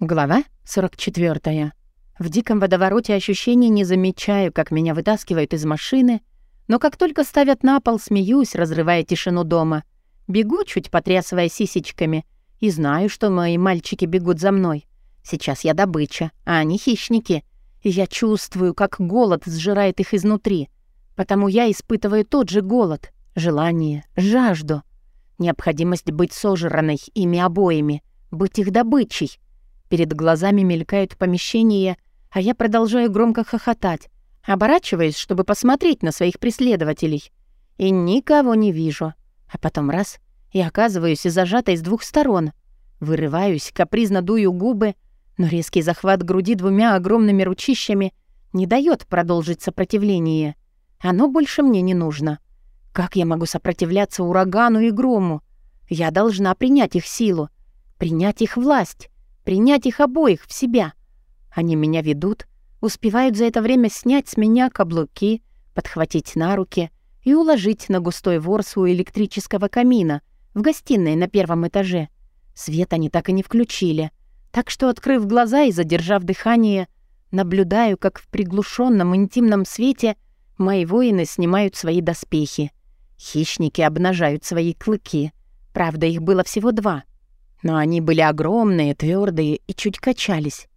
Глава 44. В диком водовороте ощущений не замечаю, как меня вытаскивают из машины, но как только ставят на пол, смеюсь, разрывая тишину дома. Бегу, чуть потрясывая сисечками, и знаю, что мои мальчики бегут за мной. Сейчас я добыча, а они хищники. И я чувствую, как голод сжирает их изнутри. Потому я испытываю тот же голод, желание, жажду. Необходимость быть сожранной ими обоими, быть их добычей — Перед глазами мелькают помещения, а я продолжаю громко хохотать, оборачиваясь, чтобы посмотреть на своих преследователей. И никого не вижу. А потом раз — и оказываюсь зажатой с двух сторон. Вырываюсь, капризно дую губы, но резкий захват груди двумя огромными ручищами не дает продолжить сопротивление. Оно больше мне не нужно. Как я могу сопротивляться урагану и грому? Я должна принять их силу, принять их власть принять их обоих в себя. Они меня ведут, успевают за это время снять с меня каблуки, подхватить на руки и уложить на густой ворс у электрического камина в гостиной на первом этаже. Свет они так и не включили, так что, открыв глаза и задержав дыхание, наблюдаю, как в приглушенном интимном свете мои воины снимают свои доспехи. Хищники обнажают свои клыки. Правда, их было всего два. Но они были огромные, твердые и чуть качались.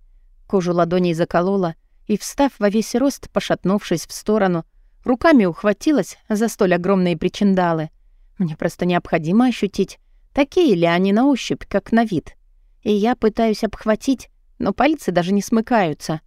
Кожу ладоней заколола, и, встав во весь рост, пошатнувшись в сторону, руками ухватилась за столь огромные причиндалы. Мне просто необходимо ощутить, такие ли они на ощупь, как на вид. И я пытаюсь обхватить, но пальцы даже не смыкаются.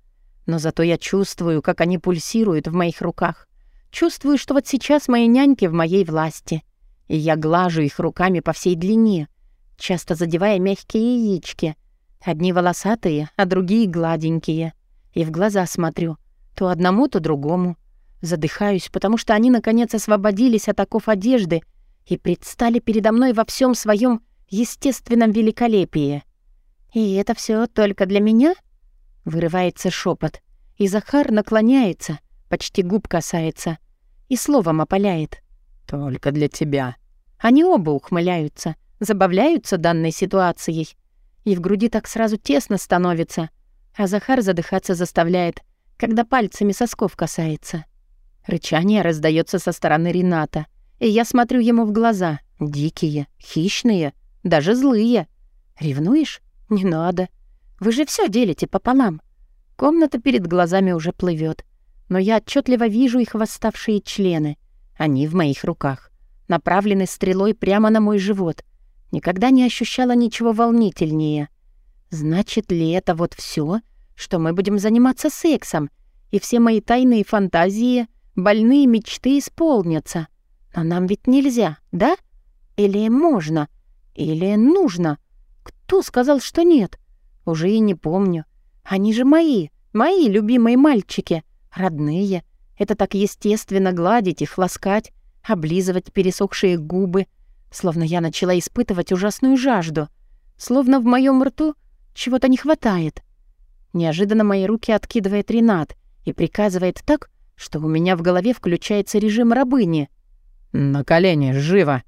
Но зато я чувствую, как они пульсируют в моих руках. Чувствую, что вот сейчас мои няньки в моей власти. И я глажу их руками по всей длине, часто задевая мягкие яички. Одни волосатые, а другие гладенькие. И в глаза смотрю. То одному, то другому. Задыхаюсь, потому что они, наконец, освободились от оков одежды и предстали передо мной во всем своем естественном великолепии. «И это все только для меня?» Вырывается шепот, и Захар наклоняется, почти губ касается, и словом опаляет. «Только для тебя». Они оба ухмыляются, забавляются данной ситуацией. И в груди так сразу тесно становится, а Захар задыхаться заставляет, когда пальцами сосков касается. Рычание раздается со стороны Рената, и я смотрю ему в глаза. Дикие, хищные, даже злые. Ревнуешь? Не надо. Вы же все делите пополам. Комната перед глазами уже плывет, но я отчетливо вижу их восставшие члены. Они в моих руках, направлены стрелой прямо на мой живот — Никогда не ощущала ничего волнительнее. Значит ли это вот все, что мы будем заниматься сексом, и все мои тайные фантазии, больные мечты исполнятся? Но нам ведь нельзя, да? Или можно? Или нужно? Кто сказал, что нет? Уже и не помню. Они же мои, мои любимые мальчики, родные. Это так естественно гладить их, ласкать, облизывать пересохшие губы — Словно я начала испытывать ужасную жажду. Словно в моем рту чего-то не хватает. Неожиданно мои руки откидывает Ренат и приказывает так, что у меня в голове включается режим рабыни. «На колени, живо!»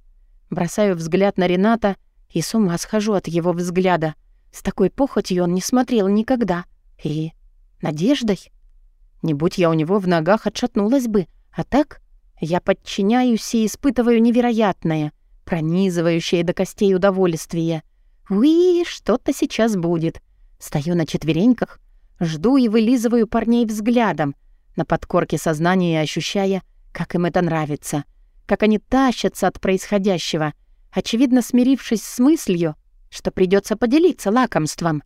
Бросаю взгляд на Рената и с ума схожу от его взгляда. С такой похотью он не смотрел никогда. И надеждой. Не будь я у него в ногах, отшатнулась бы. А так я подчиняюсь и испытываю невероятное — пронизывающее до костей удовольствие. Уи, что-то сейчас будет. Стою на четвереньках, жду и вылизываю парней взглядом, на подкорке сознания ощущая, как им это нравится, как они тащатся от происходящего, очевидно смирившись с мыслью, что придется поделиться лакомством.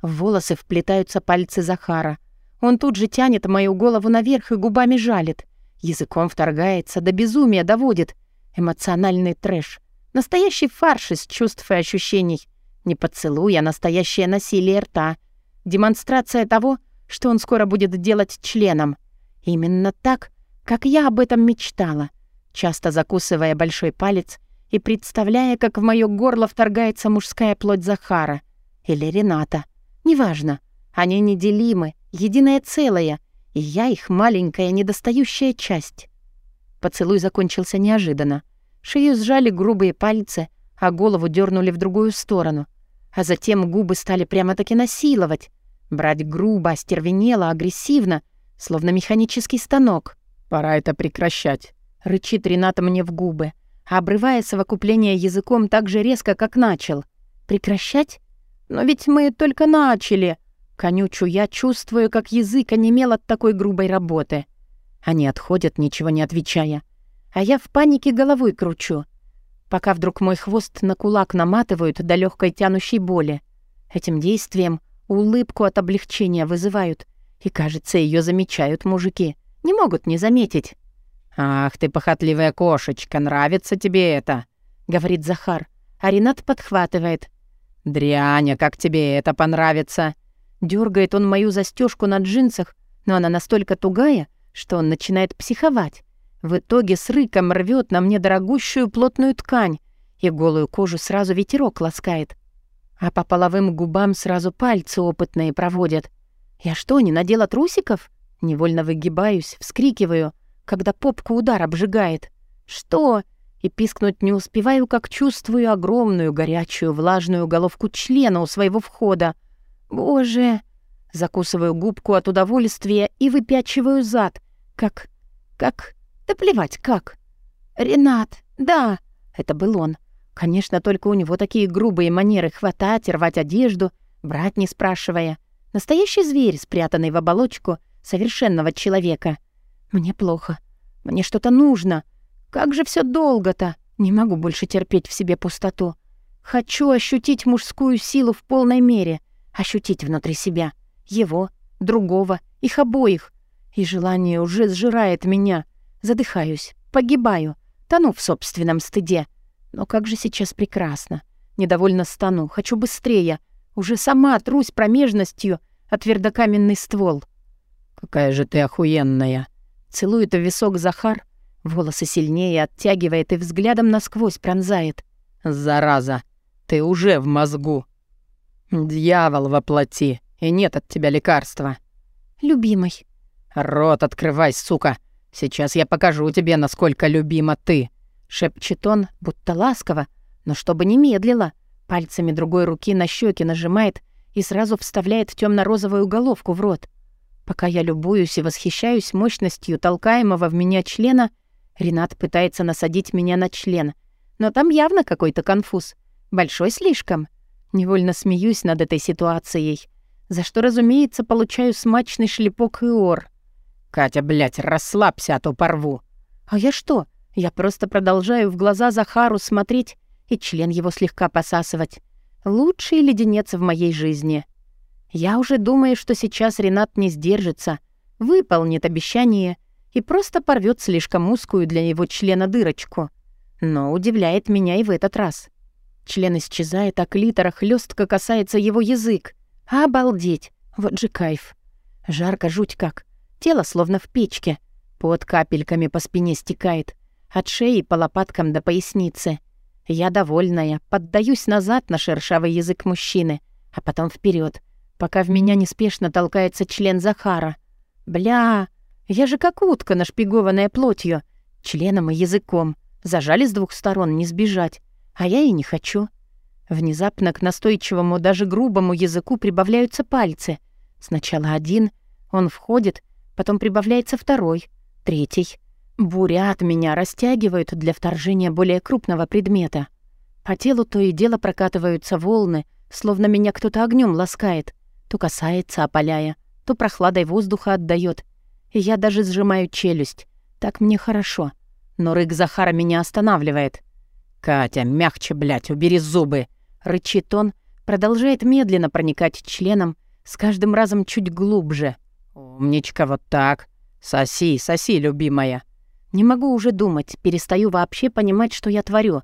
В волосы вплетаются пальцы Захара. Он тут же тянет мою голову наверх и губами жалит. Языком вторгается, до безумия доводит, Эмоциональный трэш. Настоящий фарш из чувств и ощущений. Не поцелуй, а настоящее насилие рта. Демонстрация того, что он скоро будет делать членом. Именно так, как я об этом мечтала, часто закусывая большой палец и представляя, как в моё горло вторгается мужская плоть Захара или Рената. Неважно. Они неделимы, единое целое, и я их маленькая недостающая часть. Поцелуй закончился неожиданно. Шею сжали грубые пальцы, а голову дернули в другую сторону. а затем губы стали прямо-таки насиловать. Брать грубо, остервенело, агрессивно, словно механический станок. «Пора это прекращать», — рычит Рената мне в губы, обрывая совокупление языком так же резко, как начал. «Прекращать? Но ведь мы только начали!» Конючу я чувствую, как язык онемел от такой грубой работы. Они отходят, ничего не отвечая. А я в панике головой кручу, пока вдруг мой хвост на кулак наматывают до легкой тянущей боли. Этим действием улыбку от облегчения вызывают, и, кажется, ее замечают мужики. Не могут не заметить. «Ах ты, похотливая кошечка, нравится тебе это?» — говорит Захар. А Ренат подхватывает. «Дряня, как тебе это понравится?» Дёргает он мою застежку на джинсах, но она настолько тугая, что он начинает психовать. В итоге с рыком рвет на мне дорогущую плотную ткань, и голую кожу сразу ветерок ласкает. А по половым губам сразу пальцы опытные проводят. Я что, не надела трусиков? Невольно выгибаюсь, вскрикиваю, когда попку удар обжигает. «Что?» И пискнуть не успеваю, как чувствую огромную горячую влажную головку члена у своего входа. «Боже!» Закусываю губку от удовольствия и выпячиваю зад. Как... как... Да плевать, как. «Ренат, да!» Это был он. Конечно, только у него такие грубые манеры хватать, рвать одежду, брать не спрашивая. Настоящий зверь, спрятанный в оболочку совершенного человека. Мне плохо. Мне что-то нужно. Как же все долго-то? Не могу больше терпеть в себе пустоту. Хочу ощутить мужскую силу в полной мере. Ощутить внутри себя. Его, другого, их обоих. И желание уже сжирает меня. Задыхаюсь, погибаю, тону в собственном стыде. Но как же сейчас прекрасно. Недовольно стану, хочу быстрее. Уже сама трусь промежностью, а твердокаменный ствол. «Какая же ты охуенная!» Целует в висок Захар, волосы сильнее оттягивает и взглядом насквозь пронзает. «Зараза! Ты уже в мозгу! Дьявол воплоти, и нет от тебя лекарства!» «Любимый!» «Рот открывай, сука! Сейчас я покажу тебе, насколько любима ты!» Шепчет он, будто ласково, но чтобы не медлила. Пальцами другой руки на щеки нажимает и сразу вставляет темно-розовую головку в рот. Пока я любуюсь и восхищаюсь мощностью толкаемого в меня члена, Ренат пытается насадить меня на член. Но там явно какой-то конфуз. Большой слишком. Невольно смеюсь над этой ситуацией. За что, разумеется, получаю смачный шлепок и ор. «Катя, блядь, расслабься, а то порву». «А я что? Я просто продолжаю в глаза Захару смотреть и член его слегка посасывать. Лучший леденец в моей жизни. Я уже думаю, что сейчас Ренат не сдержится, выполнит обещание и просто порвет слишком узкую для его члена дырочку. Но удивляет меня и в этот раз. Член исчезает, а клитора хлестко касается его язык. Обалдеть! Вот же кайф. Жарко жуть как. Тело словно в печке. Под капельками по спине стекает. От шеи по лопаткам до поясницы. Я довольная, поддаюсь назад на шершавый язык мужчины, а потом вперед, пока в меня неспешно толкается член Захара. Бля, я же как утка, нашпигованная плотью, членом и языком. Зажали с двух сторон, не сбежать. А я и не хочу. Внезапно к настойчивому, даже грубому языку прибавляются пальцы. Сначала один, он входит, потом прибавляется второй, третий. Бурят меня, растягивают для вторжения более крупного предмета. По телу то и дело прокатываются волны, словно меня кто-то огнем ласкает, то касается, опаляя, то прохладой воздуха отдает. Я даже сжимаю челюсть. Так мне хорошо. Но рык Захара меня останавливает. «Катя, мягче, блядь, убери зубы!» Рычит он, продолжает медленно проникать членом, с каждым разом чуть глубже. «Умничка, вот так. Соси, соси, любимая!» Не могу уже думать, перестаю вообще понимать, что я творю.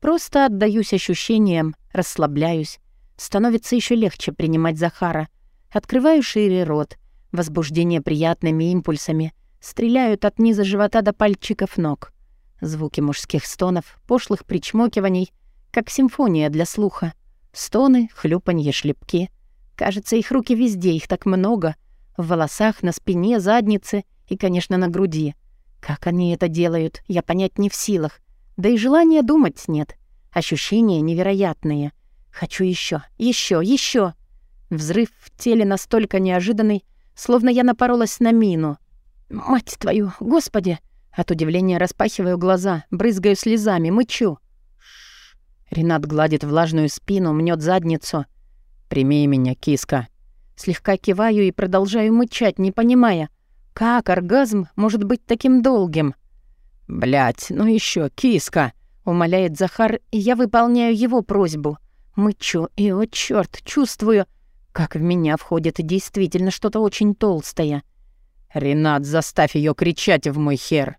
Просто отдаюсь ощущениям, расслабляюсь. Становится еще легче принимать Захара. Открываю шире рот. Возбуждение приятными импульсами. Стреляют от низа живота до пальчиков ног. Звуки мужских стонов, пошлых причмокиваний, как симфония для слуха. Стоны, хлюпанье, шлепки. Кажется, их руки везде, их так много. В волосах, на спине, заднице и, конечно, на груди. Как они это делают, я понять не в силах. Да и желания думать нет. Ощущения невероятные. Хочу еще, еще, еще. Взрыв в теле настолько неожиданный, словно я напоролась на мину. «Мать твою, господи!» От удивления распахиваю глаза, брызгаю слезами, мычу. Ш Ренат гладит влажную спину, мнет задницу. «Прими меня, киска». Слегка киваю и продолжаю мычать, не понимая, как оргазм может быть таким долгим. Блять, ну еще, киска!» — умоляет Захар, и я выполняю его просьбу. Мычу, и, о чёрт, чувствую, как в меня входит действительно что-то очень толстое. «Ренат, заставь ее кричать в мой хер!»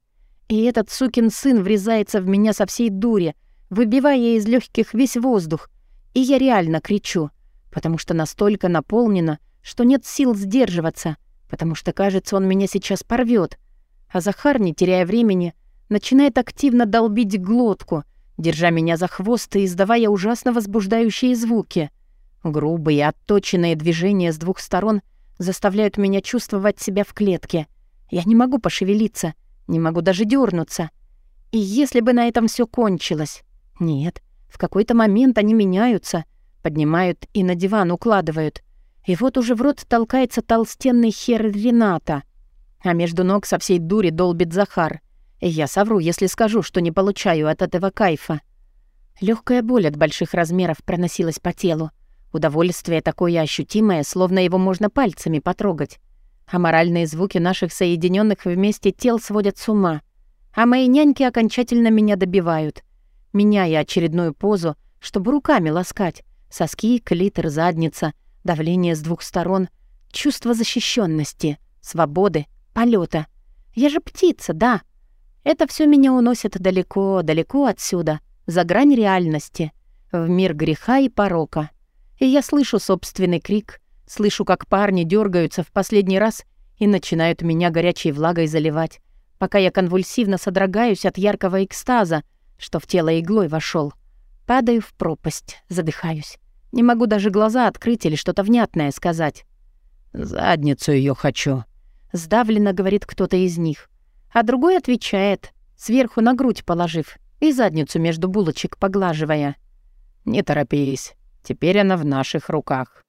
И этот сукин сын врезается в меня со всей дури, выбивая из легких весь воздух. И я реально кричу, потому что настолько наполнена, что нет сил сдерживаться, потому что, кажется, он меня сейчас порвет. А Захар, не теряя времени, начинает активно долбить глотку, держа меня за хвост и издавая ужасно возбуждающие звуки. Грубые, отточенные движения с двух сторон заставляют меня чувствовать себя в клетке. Я не могу пошевелиться, не могу даже дернуться. И если бы на этом все кончилось... Нет, в какой-то момент они меняются, поднимают и на диван укладывают. И вот уже в рот толкается толстенный хер Рената, а между ног со всей дури долбит Захар — я совру, если скажу, что не получаю от этого кайфа. Легкая боль от больших размеров проносилась по телу. Удовольствие такое ощутимое, словно его можно пальцами потрогать. А моральные звуки наших соединенных вместе тел сводят с ума. А мои няньки окончательно меня добивают. Меняя очередную позу, чтобы руками ласкать. Соски, клитор, задница, давление с двух сторон, чувство защищенности, свободы, полета. Я же птица, да, это все меня уносит далеко, далеко отсюда, за грань реальности, в мир греха и порока. И я слышу собственный крик, слышу, как парни дергаются в последний раз и начинают меня горячей влагой заливать, пока я конвульсивно содрогаюсь от яркого экстаза, что в тело иглой вошел. Падаю в пропасть, задыхаюсь. Не могу даже глаза открыть или что-то внятное сказать. «Задницу ее хочу», — сдавленно говорит кто-то из них а другой отвечает, сверху на грудь положив и задницу между булочек поглаживая. «Не торопись, теперь она в наших руках».